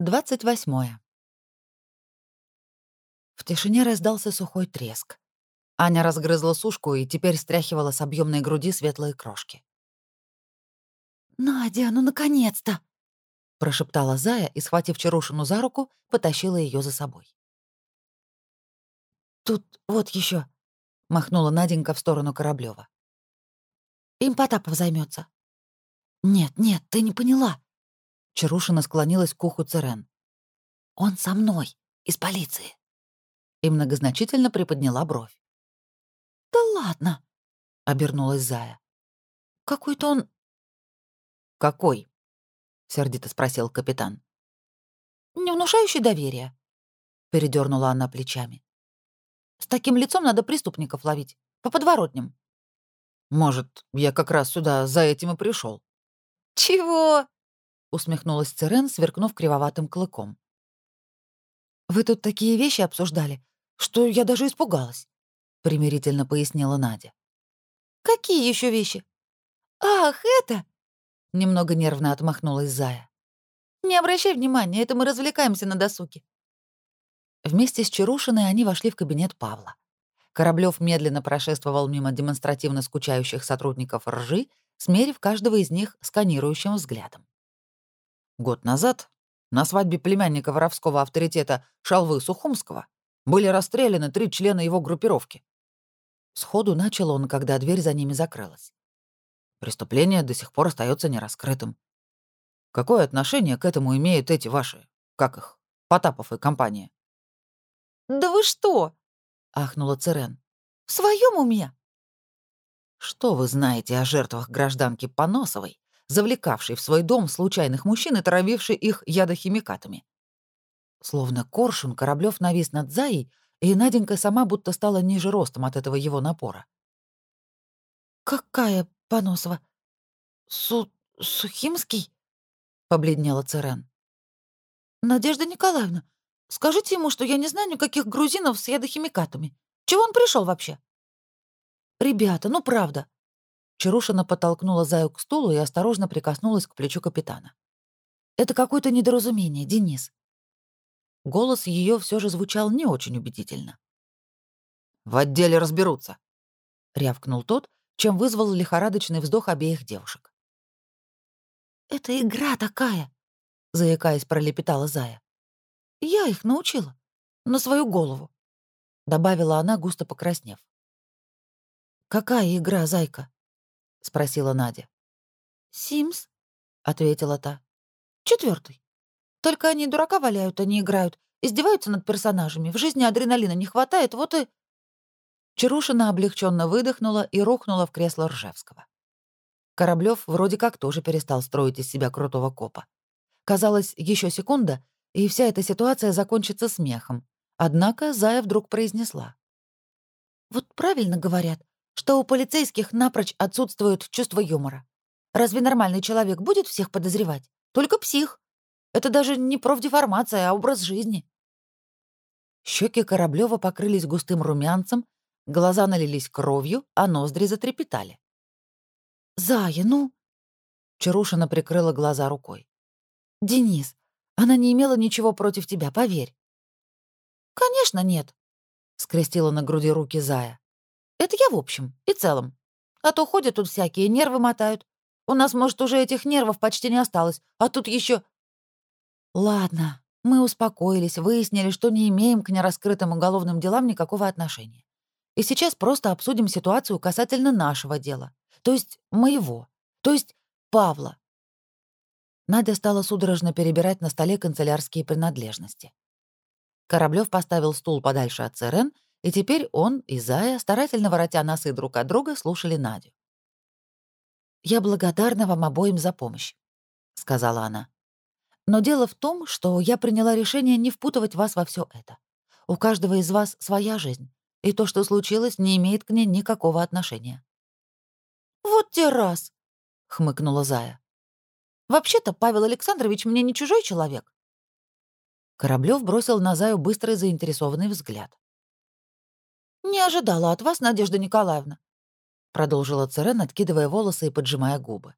28. В тишине раздался сухой треск. Аня разгрызла сушку и теперь стряхивала с объемной груди светлые крошки. «Надя, ну наконец-то!» — прошептала Зая и, схватив Чарушину за руку, потащила ее за собой. «Тут вот еще, махнула Наденька в сторону Кораблева. «Им Потапов займется. «Нет, нет, ты не поняла». Чарушина склонилась к уху Церен. «Он со мной, из полиции». И многозначительно приподняла бровь. «Да ладно», — обернулась Зая. «Какой-то он «Какой?» — сердито спросил капитан. «Не внушающий доверия», — передернула она плечами. «С таким лицом надо преступников ловить, по подворотням». «Может, я как раз сюда за этим и пришел. «Чего?» — усмехнулась Церен, сверкнув кривоватым клыком. «Вы тут такие вещи обсуждали, что я даже испугалась», — примирительно пояснила Надя. «Какие еще вещи?» «Ах, это!» Немного нервно отмахнулась Зая. «Не обращай внимания, это мы развлекаемся на досуге». Вместе с Чарушиной они вошли в кабинет Павла. Кораблёв медленно прошествовал мимо демонстративно скучающих сотрудников ржи, смерив каждого из них сканирующим взглядом. Год назад на свадьбе племянника воровского авторитета Шалвы Сухумского были расстреляны три члена его группировки. Сходу начал он, когда дверь за ними закрылась. Преступление до сих пор остается нераскрытым. Какое отношение к этому имеют эти ваши, как их, Потапов и компания? «Да вы что?» — ахнула Церен. «В своем уме?» «Что вы знаете о жертвах гражданки Поносовой, завлекавшей в свой дом случайных мужчин и травившей их ядохимикатами?» Словно коршун, Кораблёв навис над Заей, и Наденька сама будто стала ниже ростом от этого его напора. «Какая Поносова. Су... Сухимский?» — побледнела Церен. «Надежда Николаевна, скажите ему, что я не знаю никаких грузинов с ядохимикатами. Чего он пришел вообще?» «Ребята, ну правда». Чарушина подтолкнула Заю к стулу и осторожно прикоснулась к плечу капитана. «Это какое-то недоразумение, Денис». Голос ее все же звучал не очень убедительно. «В отделе разберутся», — рявкнул тот чем вызвал лихорадочный вздох обеих девушек. «Это игра такая», — заикаясь, пролепетала Зая. «Я их научила. На свою голову», — добавила она, густо покраснев. «Какая игра, Зайка?» — спросила Надя. «Симс», — ответила та. Четвертый. Только они дурака валяют, они играют, издеваются над персонажами. В жизни адреналина не хватает, вот и...» Чарушина облегченно выдохнула и рухнула в кресло Ржевского. Кораблев вроде как тоже перестал строить из себя крутого копа. Казалось, еще секунда, и вся эта ситуация закончится смехом. Однако Зая вдруг произнесла. «Вот правильно говорят, что у полицейских напрочь отсутствует чувство юмора. Разве нормальный человек будет всех подозревать? Только псих. Это даже не профдеформация, а образ жизни». Щеки Кораблева покрылись густым румянцем, Глаза налились кровью, а ноздри затрепетали. «Зая, ну...» Чарушина прикрыла глаза рукой. «Денис, она не имела ничего против тебя, поверь». «Конечно нет», — скрестила на груди руки Зая. «Это я в общем и целом. А то ходят тут всякие, нервы мотают. У нас, может, уже этих нервов почти не осталось, а тут еще. «Ладно, мы успокоились, выяснили, что не имеем к нераскрытым уголовным делам никакого отношения. И сейчас просто обсудим ситуацию касательно нашего дела. То есть моего. То есть Павла. Надя стала судорожно перебирать на столе канцелярские принадлежности. Кораблёв поставил стул подальше от Церен, и теперь он и Зая, старательно воротя носы друг от друга, слушали Надю. «Я благодарна вам обоим за помощь», — сказала она. «Но дело в том, что я приняла решение не впутывать вас во все это. У каждого из вас своя жизнь, и то, что случилось, не имеет к ней никакого отношения. «Вот те раз!» — хмыкнула Зая. «Вообще-то Павел Александрович мне не чужой человек». Кораблёв бросил на Заю быстрый заинтересованный взгляд. «Не ожидала от вас, Надежда Николаевна», — продолжила Церен, откидывая волосы и поджимая губы.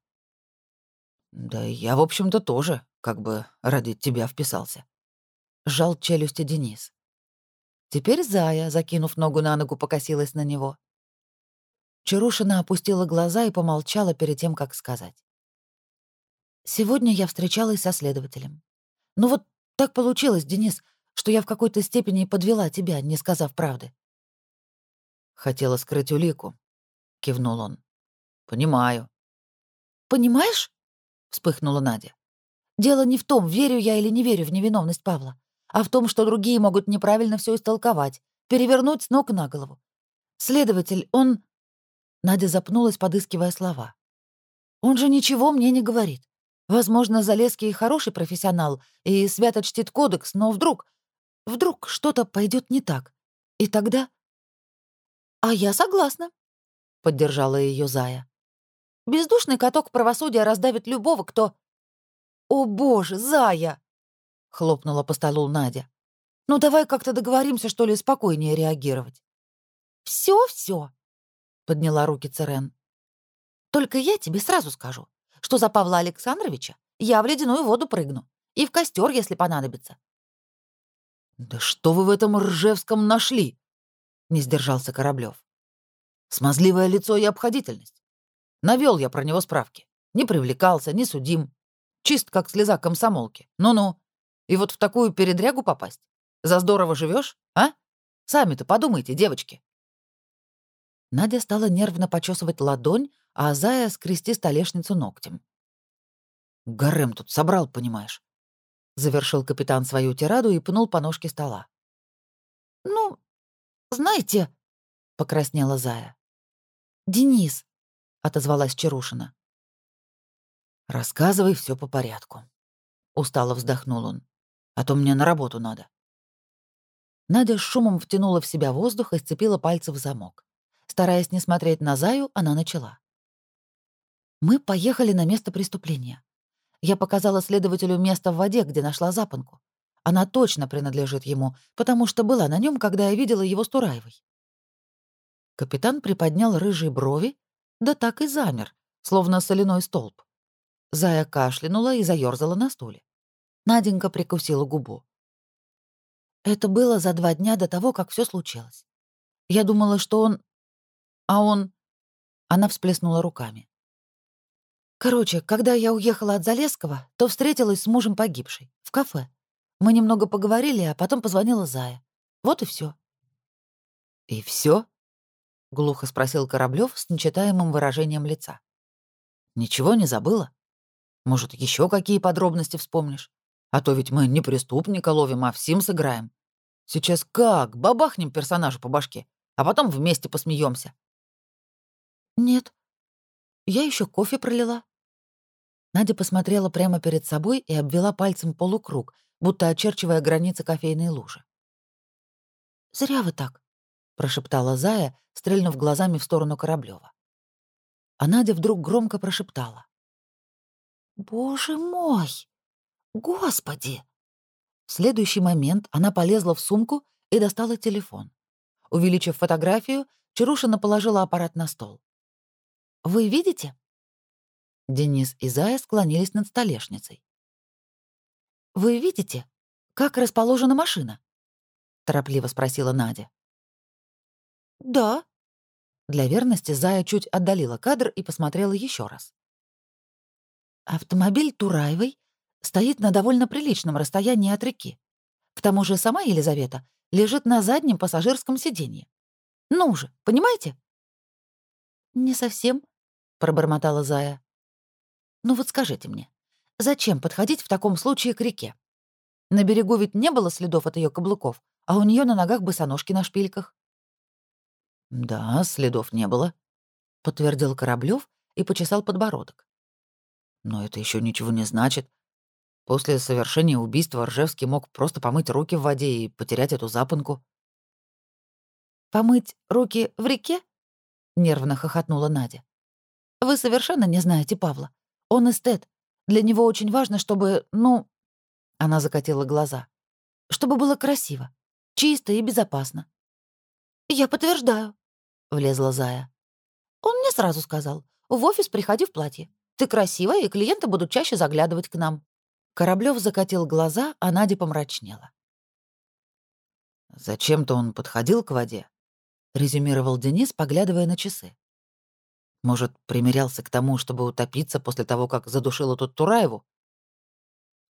«Да я, в общем-то, тоже. как бы ради тебя вписался. Сжал челюсти Денис. Теперь Зая, закинув ногу на ногу, покосилась на него. Чарушина опустила глаза и помолчала перед тем, как сказать. «Сегодня я встречалась со следователем. Ну вот так получилось, Денис, что я в какой-то степени подвела тебя, не сказав правды». «Хотела скрыть улику», — кивнул он. «Понимаю». «Понимаешь?» — вспыхнула Надя. «Дело не в том, верю я или не верю в невиновность Павла а в том, что другие могут неправильно все истолковать, перевернуть с ног на голову. Следователь, он... Надя запнулась, подыскивая слова. Он же ничего мне не говорит. Возможно, Залеский хороший профессионал и свято чтит кодекс, но вдруг... Вдруг что-то пойдет не так. И тогда... «А я согласна», — поддержала ее Зая. «Бездушный каток правосудия раздавит любого, кто...» «О, боже, Зая!» — хлопнула по столу Надя. «Ну давай как-то договоримся, что ли, спокойнее реагировать». «Всё-всё», — подняла руки Церен. «Только я тебе сразу скажу, что за Павла Александровича я в ледяную воду прыгну. И в костер, если понадобится». «Да что вы в этом Ржевском нашли?» — не сдержался Кораблёв. «Смазливое лицо и обходительность. Навёл я про него справки. Не привлекался, не судим. Чист, как слеза комсомолки. Ну-ну. И вот в такую передрягу попасть? За здорово живешь, а? Сами-то подумайте, девочки. Надя стала нервно почесывать ладонь, а Зая скрести столешницу ногтем. «Гарем тут собрал, понимаешь?» Завершил капитан свою тираду и пнул по ножке стола. «Ну, знаете...» — покраснела Зая. «Денис», — отозвалась Чарушина. «Рассказывай все по порядку», — устало вздохнул он а то мне на работу надо». Надя с шумом втянула в себя воздух и сцепила пальцы в замок. Стараясь не смотреть на Заю, она начала. «Мы поехали на место преступления. Я показала следователю место в воде, где нашла запонку. Она точно принадлежит ему, потому что была на нем, когда я видела его с Тураевой». Капитан приподнял рыжие брови, да так и замер, словно соляной столб. Зая кашлянула и заёрзала на стуле. Наденька прикусила губу. Это было за два дня до того, как все случилось. Я думала, что он... А он... Она всплеснула руками. Короче, когда я уехала от Залесского, то встретилась с мужем погибшей в кафе. Мы немного поговорили, а потом позвонила Зая. Вот и все. И все? глухо спросил Кораблев с нечитаемым выражением лица. Ничего не забыла? Может, еще какие подробности вспомнишь? А то ведь мы не преступника ловим, а в сим сыграем. Сейчас как? Бабахнем персонажу по башке, а потом вместе посмеемся. Нет. Я еще кофе пролила. Надя посмотрела прямо перед собой и обвела пальцем полукруг, будто очерчивая границы кофейной лужи. «Зря вы так», — прошептала Зая, стрельнув глазами в сторону Кораблёва. А Надя вдруг громко прошептала. «Боже мой!» «Господи!» В следующий момент она полезла в сумку и достала телефон. Увеличив фотографию, Чарушина положила аппарат на стол. «Вы видите?» Денис и Зая склонились над столешницей. «Вы видите, как расположена машина?» — торопливо спросила Надя. «Да». Для верности Зая чуть отдалила кадр и посмотрела еще раз. Автомобиль Тураевой стоит на довольно приличном расстоянии от реки. К тому же сама Елизавета лежит на заднем пассажирском сиденье. Ну же, понимаете? «Не совсем», — пробормотала Зая. «Ну вот скажите мне, зачем подходить в таком случае к реке? На берегу ведь не было следов от ее каблуков, а у нее на ногах босоножки на шпильках». «Да, следов не было», — подтвердил Кораблев и почесал подбородок. «Но это еще ничего не значит. После совершения убийства Ржевский мог просто помыть руки в воде и потерять эту запонку. «Помыть руки в реке?» — нервно хохотнула Надя. «Вы совершенно не знаете Павла. Он эстет. Для него очень важно, чтобы, ну...» Она закатила глаза. «Чтобы было красиво, чисто и безопасно». «Я подтверждаю», — влезла Зая. «Он мне сразу сказал, в офис приходи в платье. Ты красивая, и клиенты будут чаще заглядывать к нам». Кораблёв закатил глаза, а Надя помрачнела. «Зачем-то он подходил к воде», — резюмировал Денис, поглядывая на часы. «Может, примерялся к тому, чтобы утопиться после того, как задушила тут Тураеву?»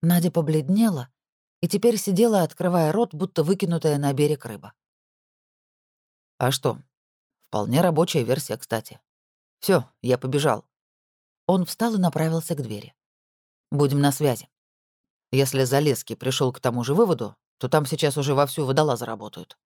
Надя побледнела и теперь сидела, открывая рот, будто выкинутая на берег рыба. «А что? Вполне рабочая версия, кстати. Все, я побежал». Он встал и направился к двери. «Будем на связи. Если Залеский пришел к тому же выводу, то там сейчас уже вовсю водолазы работают.